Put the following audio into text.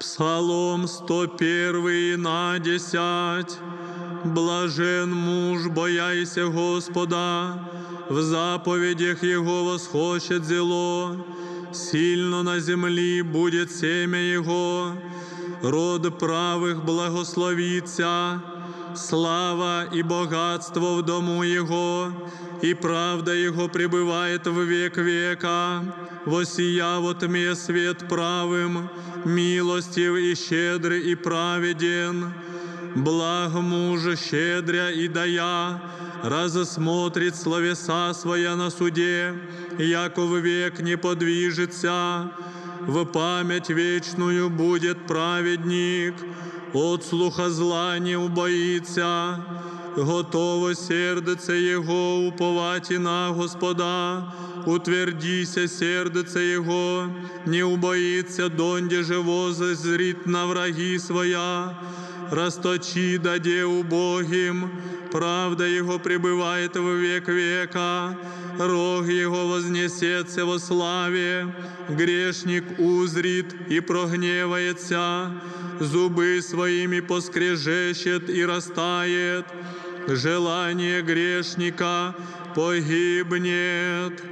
Псалом 101 на 10. Блажен муж, бояйся Господа, в заповедях Его восхочет зело, сильно на земли будет семя Его, род правых благословится, слава и богатство в дому Его, и правда Его пребывает в век века. Восия во тьме свет правым, милостив и щедрый и праведен. Благ мужа щедря и дая, разосмотрит словеса своя на суде, яков век не подвижется, в память вечную будет праведник, от слуха зла не убоится, готово сердце Его уповать и на Господа, утвердися сердце Его, не убоится, донде же воззрит на враги своя, расточи даде убогим, правда Его пребывает в век века, рог Его вознесется во славе, грешник узрит и прогневается, зубы своими поскрежещет и растает, желание грешника погибнет.